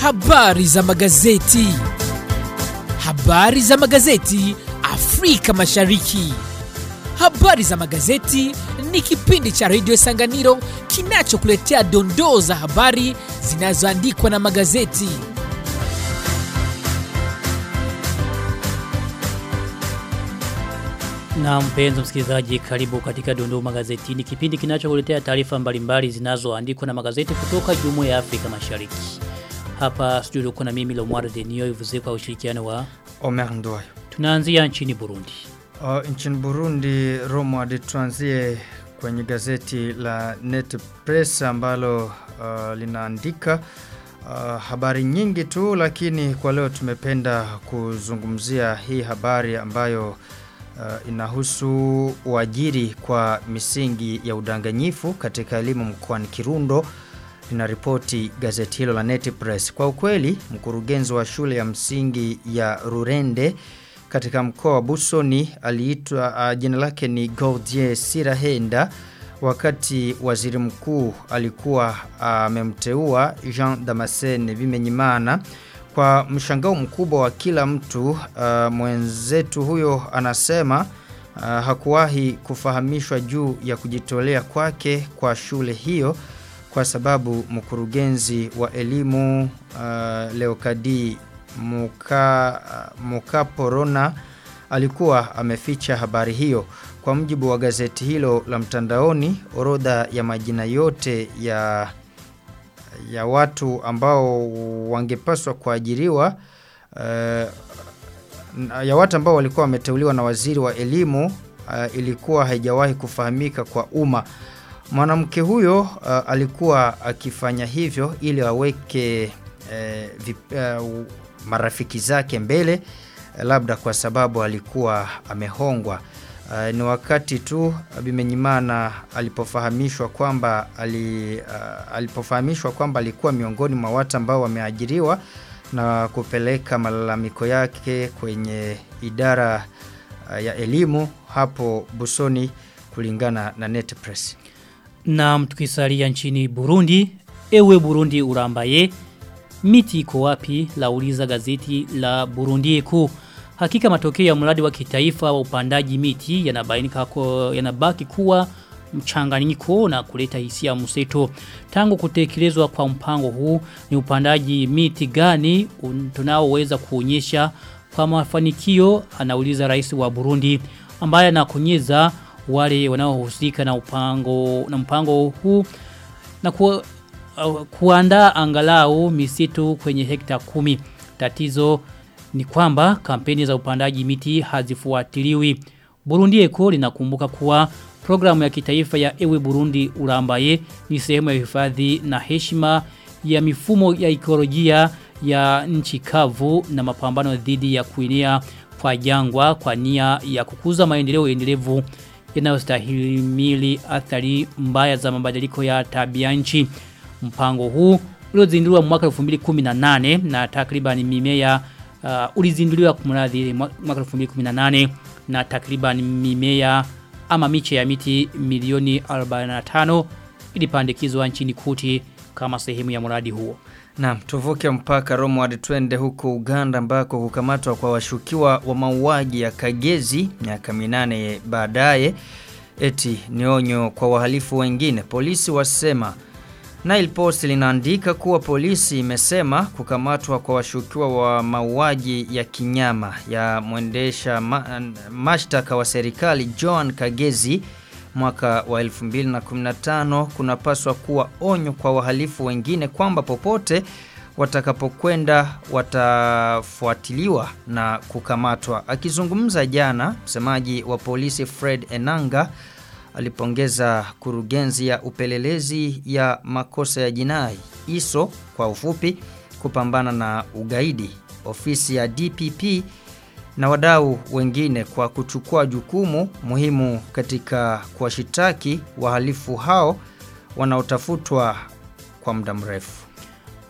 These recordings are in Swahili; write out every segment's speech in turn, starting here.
Habari za magazeti. Habari za magazeti Afrika Mashariki. Habari za magazeti ni kipindi cha redio Sanganiro kinachokuletea dondoo za habari zinazoandikwa na magazeti. Na mpenzi msikilizaji karibu katika dondoo magazetini kipindi kinachokuletea taarifa mbalimbali zinazoandikwa na magazeti kutoka Jumuiya ya Afrika Mashariki. Hapa studio kuna mimi Lomwar Denio ivuze kwa ushirikiano wa Omer Ndoyo. tunaanzia nchini Burundi. Uh, nchini Burundi Romward tuanzie kwenye gazeti la Net Press ambalo uh, linaandika uh, habari nyingi tu lakini kwa leo tumependa kuzungumzia hii habari ambayo uh, inahusu uajiri kwa misingi ya udanganyifu katika elimu mkoani Kirundo linaripoti gazeti hilo la Net Press. Kwa ukweli, mkurugenzi wa shule ya msingi ya Rurende katika mkoa wa Busoni aliitwa uh, jina lake ni Gaudier Sirahenda wakati waziri mkuu alikuwa amemteua uh, Jean Damascene Bimenyimana kwa mshangao mkubwa wa kila mtu uh, mwenzetu huyo anasema uh, hakuwahi kufahamishwa juu ya kujitolea kwake kwa shule hiyo kwa sababu mkurugenzi wa elimu uh, Leokadi Muka, Muka Porona alikuwa ameficha habari hiyo. Kwa mjibu wa gazeti hilo la mtandaoni, orodha ya majina yote ya ya watu ambao wangepaswa kuajiriwa uh, ya watu ambao walikuwa wameteuliwa na waziri wa elimu uh, ilikuwa haijawahi kufahamika kwa umma. Mwanamke huyo uh, alikuwa akifanya hivyo ili aweke uh, vip, uh, marafiki zake mbele uh, labda kwa sababu alikuwa amehongwa. Uh, ni wakati tu Bimenyimana alipofahamishwa kwamba ali, uh, alipofahamishwa kwamba alikuwa miongoni mwa watu ambao wameajiriwa na kupeleka malalamiko yake kwenye idara uh, ya elimu hapo Busoni kulingana na Net Press. Na tukisalia nchini Burundi, ewe Burundi urambaye, miti iko wapi lauliza gazeti la Burundi Eko. Hakika matokeo ya mradi wa kitaifa wa upandaji miti yanabainika yanabaki kuwa mchanganyiko na kuleta hisia mseto. Tangu kutekelezwa kwa mpango huu ni upandaji miti gani tunaoweza kuonyesha kwa mafanikio anauliza rais wa Burundi ambaye anakonyeza wale wanaohusika na upango na mpango huu na ku, uh, kuandaa angalau misitu kwenye hekta kumi. Tatizo ni kwamba kampeni za upandaji miti hazifuatiliwi. Burundi Eko linakumbuka kuwa programu ya kitaifa ya Ewe Burundi Urambaye ni sehemu ya hifadhi na heshima ya mifumo ya ekolojia ya nchi kavu na mapambano dhidi ya kuinea kwa jangwa kwa nia ya kukuza maendeleo endelevu yanayostahimili athari mbaya za mabadiliko ya tabia nchi. Mpango huu uliozinduliwa mwaka 2018 na takriban mimea uh, ulizinduliwa kumradhi mwaka 2018 na takriban mimea ama miche ya miti milioni 45 ilipandikizwa nchini kuti kama sehemu ya mradi huo. Naam, tuvuke mpaka Romward twende huko Uganda ambako kukamatwa kwa washukiwa wa mauaji ya Kagezi miaka minane baadaye eti ni onyo kwa wahalifu wengine. Polisi wasema Nile Post linaandika kuwa polisi imesema kukamatwa kwa washukiwa wa mauaji ya kinyama ya mwendesha ma, mashtaka wa serikali John Kagezi mwaka wa 2015 kunapaswa kuwa onyo kwa wahalifu wengine kwamba popote watakapokwenda watafuatiliwa na kukamatwa. Akizungumza jana, msemaji wa polisi Fred Enanga alipongeza kurugenzi ya upelelezi ya makosa ya jinai ISO kwa ufupi kupambana na ugaidi, ofisi ya DPP na wadau wengine kwa kuchukua jukumu muhimu katika kuwashitaki wahalifu hao wanaotafutwa kwa muda mrefu.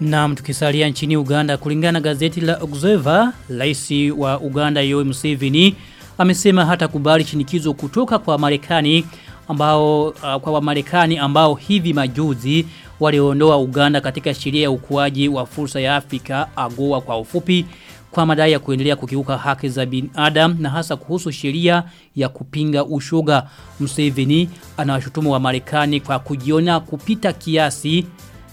nam tukisalia nchini Uganda kulingana na gazeti la Observer, rais wa Uganda Yoweri Museveni amesema hata kubali shinikizo kutoka kwa Marekani ambao uh, kwa Wamarekani ambao hivi majuzi waliondoa Uganda katika sheria ya ukuaji wa fursa ya Afrika AGOA kwa ufupi kwa madai ya kuendelea kukiuka haki za binadamu na hasa kuhusu sheria ya kupinga ushoga. Museveni anawashutumu wa Marekani kwa kujiona kupita kiasi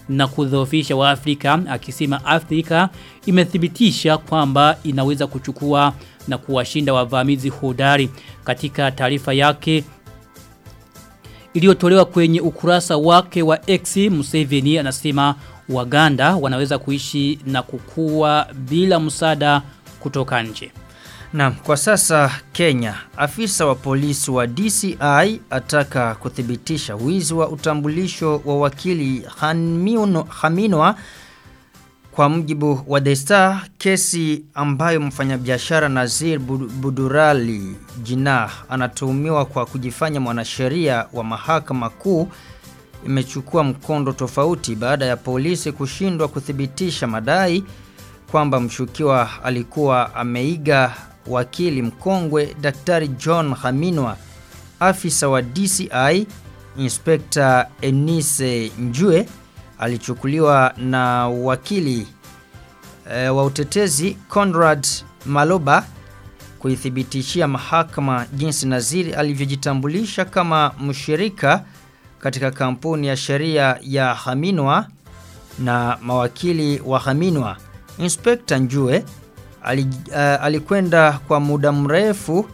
na kudhoofisha wa Afrika akisema Afrika imethibitisha kwamba inaweza kuchukua na kuwashinda wavamizi hodari katika taarifa yake iliyotolewa kwenye ukurasa wake wa X Museveni anasema Waganda wanaweza kuishi na kukua bila msaada kutoka nje. Na kwa sasa Kenya, afisa wa polisi wa DCI ataka kuthibitisha wizi wa utambulisho wa wakili Haminwa kwa mjibu wa The Star, kesi ambayo mfanyabiashara Nazir Budurali Jinah anatuhumiwa kwa kujifanya mwanasheria wa mahakama kuu imechukua mkondo tofauti baada ya polisi kushindwa kuthibitisha madai kwamba mshukiwa alikuwa ameiga wakili mkongwe Daktari John Haminwa. Afisa wa DCI Inspekta Enise Njue alichukuliwa na wakili e, wa utetezi Conrad Maloba kuithibitishia mahakama jinsi Naziri alivyojitambulisha kama mshirika katika kampuni ya sheria ya Haminwa na mawakili wa Haminwa. Inspector Njue ali, uh, alikwenda kwa muda mrefu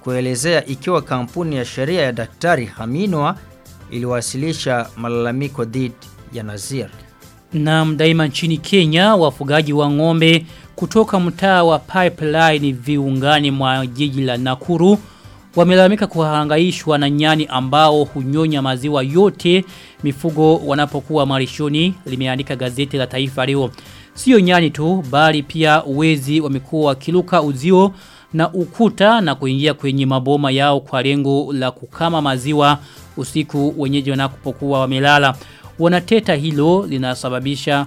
kuelezea ikiwa kampuni ya sheria ya Daktari Haminwa iliwasilisha malalamiko dhidi ya Nazir. Na daima nchini Kenya wafugaji wa ng'ombe kutoka mtaa wa Pipeline viungani mwa jiji la Nakuru wamelalamika kuhangaishwa na nyani ambao hunyonya maziwa yote mifugo wanapokuwa malishoni limeandika gazeti la Taifa leo. Sio nyani tu bali pia wezi wamekuwa wakiluka uzio na ukuta na kuingia kwenye maboma yao kwa lengo la kukama maziwa usiku wenyeji wanapokuwa wamelala. Wanateta hilo linasababisha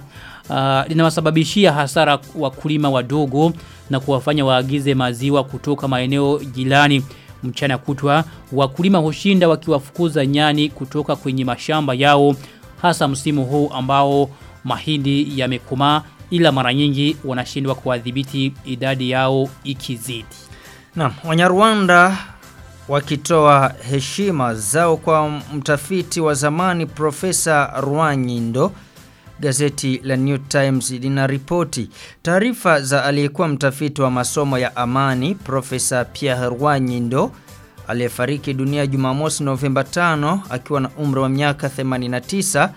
uh, linawasababishia hasara wakulima wadogo na kuwafanya waagize maziwa kutoka maeneo jirani mchana kutwa wakulima hushinda wakiwafukuza nyani kutoka kwenye mashamba yao hasa msimu huu ambao mahindi yamekomaa ila mara nyingi wanashindwa kuadhibiti idadi yao ikizidi. Naam, Wanyarwanda wakitoa heshima zao kwa mtafiti wa zamani Profesa Rwanyindo Gazeti la New Times linaripoti taarifa za aliyekuwa mtafiti wa masomo ya amani Profesa Pierre Rwanyindo aliyefariki dunia Jumamosi Novemba 5 akiwa na umri wa miaka 89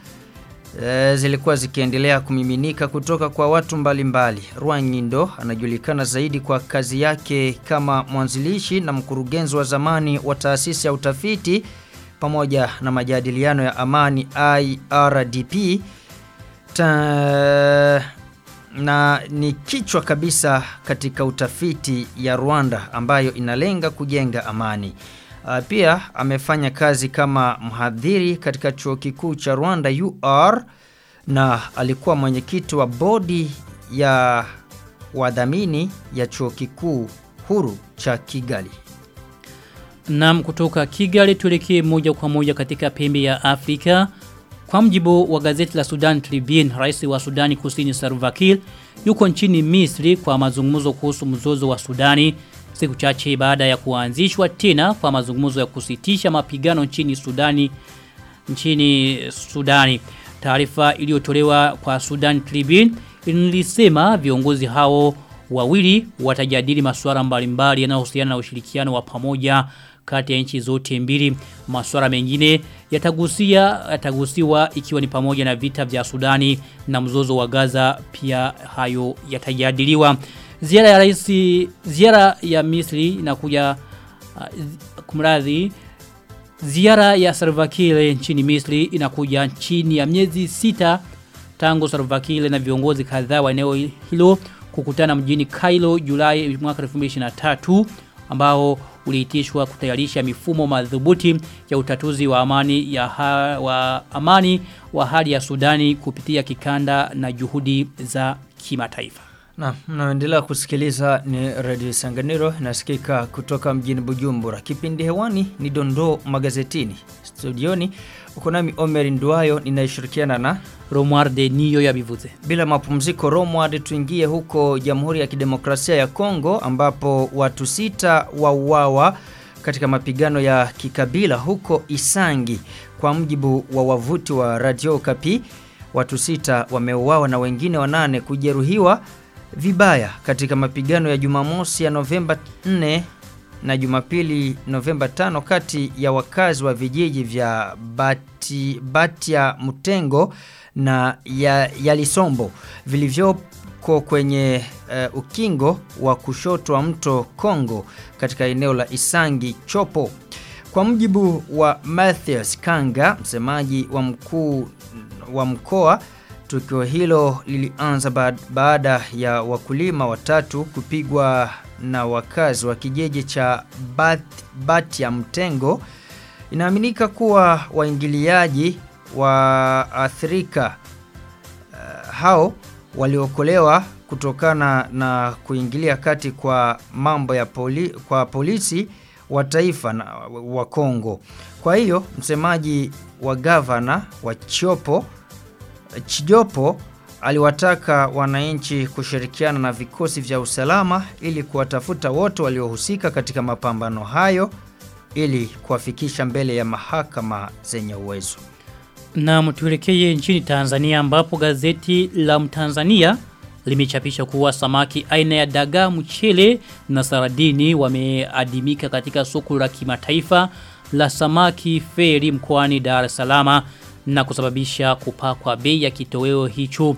e, zilikuwa zikiendelea kumiminika kutoka kwa watu mbalimbali. Rwanyindo anajulikana zaidi kwa kazi yake kama mwanzilishi na mkurugenzi wa zamani wa taasisi ya utafiti pamoja na majadiliano ya amani IRDP ta, na ni kichwa kabisa katika utafiti ya Rwanda ambayo inalenga kujenga amani. Uh, pia amefanya kazi kama mhadhiri katika chuo kikuu cha Rwanda UR na alikuwa mwenyekiti wa bodi ya wadhamini ya chuo kikuu huru cha Kigali. Naam kutoka Kigali tuelekee moja kwa moja katika pembe ya Afrika. Kwa mjibu wa gazeti la Sudan Tribune, rais wa Sudani Kusini Salva Kiir yuko nchini Misri kwa mazungumzo kuhusu mzozo wa Sudani siku chache baada ya kuanzishwa tena kwa mazungumzo ya kusitisha mapigano nchini Sudani nchini Sudani. Taarifa iliyotolewa kwa Sudan Tribune ilisema viongozi hao wawili watajadili masuala mbalimbali yanayohusiana na ushirikiano wa pamoja kati ya nchi zote mbili. Masuala mengine yatagusia yatagusiwa ikiwa ni pamoja na vita vya Sudani na mzozo wa Gaza pia hayo yatajadiliwa. Ziara ya rais ziara ya Misri inakuja uh, kumradhi ziara ya Salva Kiir nchini Misri inakuja chini ya miezi sita tangu Sarvakile na viongozi kadhaa wa eneo hilo kukutana mjini Cairo Julai mwaka 2023 ambao uliitishwa kutayarisha mifumo madhubuti ya utatuzi wa amani ya ha, wa amani wa hali ya Sudani kupitia kikanda na juhudi za kimataifa. Na mnaendelea kusikiliza ni Radio Sanganiro nasikika kutoka mjini Bujumbura. Kipindi hewani ni Dondoo Magazetini. Studioni uko nami Omer Nduayo ninayeshirikiana na Romuald niyo yabivuze. bila mapumziko Romuald tuingie huko Jamhuri ya Kidemokrasia ya Kongo ambapo watu sita wauawa katika mapigano ya kikabila huko Isangi kwa mjibu wa wavuti wa Radio Kapi watu sita wameuawa na wengine wanane kujeruhiwa vibaya katika mapigano ya Jumamosi ya Novemba 4 na Jumapili Novemba 5 kati ya wakazi wa vijiji vya Bati, Batia Mutengo na ya, Yalisombo vilivyoko kwenye uh, ukingo wa kushoto wa mto Kongo katika eneo la Isangi Chopo. Kwa mjibu wa Mathias Kanga, msemaji wa mkuu wa mkoa, tukio hilo lilianza baada ya wakulima watatu kupigwa na wakazi wa kijiji cha Bat, Batia Mtengo. Inaaminika kuwa waingiliaji waathirika uh, hao waliokolewa kutokana na kuingilia kati kwa mambo ya poli, kwa polisi wa taifa na wa Kongo. Kwa hiyo msemaji wa gavana wa Chiopo Chijopo aliwataka wananchi kushirikiana na vikosi vya usalama ili kuwatafuta wote waliohusika katika mapambano hayo ili kuwafikisha mbele ya mahakama zenye uwezo. Na tuelekee nchini Tanzania ambapo gazeti la Mtanzania limechapisha kuwa samaki aina ya dagaa mchele na saradini wameadimika katika soko la kimataifa la samaki feri mkoani Dar es Salaam na kusababisha kupakwa bei ya kitoweo hicho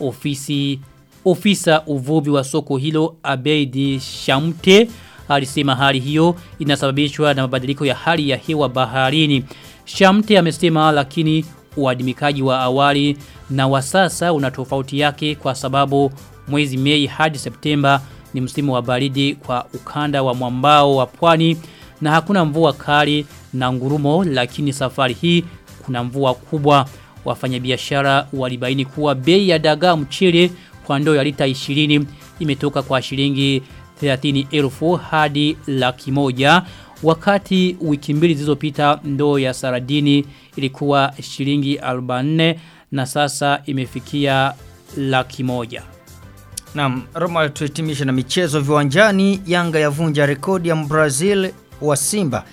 ofisi ofisa uvuvi wa soko hilo Abeidi Shamte alisema hali hiyo inasababishwa na mabadiliko ya hali ya hewa baharini. Shamte amesema lakini uadimikaji wa awali na wa sasa una tofauti yake kwa sababu mwezi Mei hadi Septemba ni msimu wa baridi kwa ukanda wa mwambao wa pwani na hakuna mvua kali na ngurumo lakini safari hii kuna mvua kubwa wafanyabiashara walibaini kuwa bei ya dagaa mchele kwa ndoo ya lita 20 imetoka kwa shilingi 30,000 hadi laki moja wakati wiki mbili zilizopita ndoo ya saradini ilikuwa shilingi 44 na sasa imefikia laki moja. Naam, Roma tuhitimishe na michezo viwanjani. Yanga yavunja rekodi ya Brazil wa Simba.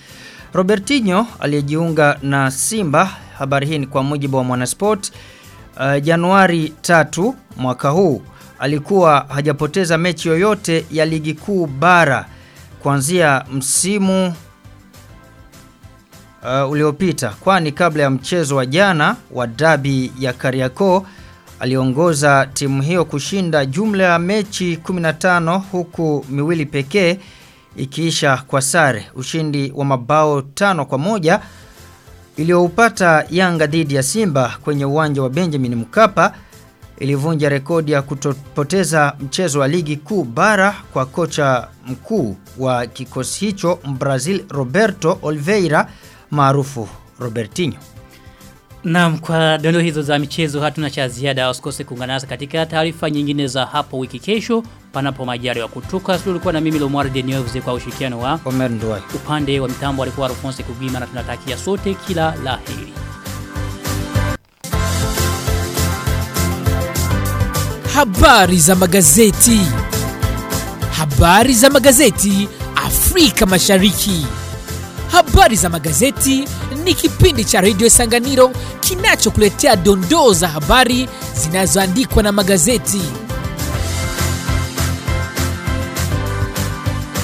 Robertinho aliyejiunga na Simba, habari hii ni kwa mujibu wa Mwanasport, uh, Januari 3 mwaka huu alikuwa hajapoteza mechi yoyote ya ligi kuu bara kuanzia msimu uh, uliopita kwani kabla ya mchezo wa jana wa dabi ya Kariakoo aliongoza timu hiyo kushinda jumla ya mechi 15 huku miwili pekee ikiisha kwa sare. Ushindi wa mabao tano kwa moja iliyoupata Yanga dhidi ya Simba kwenye uwanja wa Benjamin Mkapa ilivunja rekodi ya kutopoteza mchezo wa ligi kuu bara kwa kocha mkuu wa kikosi hicho Brazil Roberto Oliveira maarufu Robertinho. Naam kwa dondo hizo za michezo hatuna cha ziada usikose kuungana nasi katika taarifa nyingine za hapo wiki kesho panapo majari wa kutoka sio ulikuwa na mimi Lomar Deneuve kwa ushirikiano wa Omer Ndwai. upande wa mitambo alikuwa Alphonse Kugima na tunatakia sote kila la heri. Habari za magazeti. Habari za magazeti Afrika Mashariki. Habari za magazeti ni kipindi cha redio Sanganiro kinachokuletea dondoo za habari zinazoandikwa na magazeti.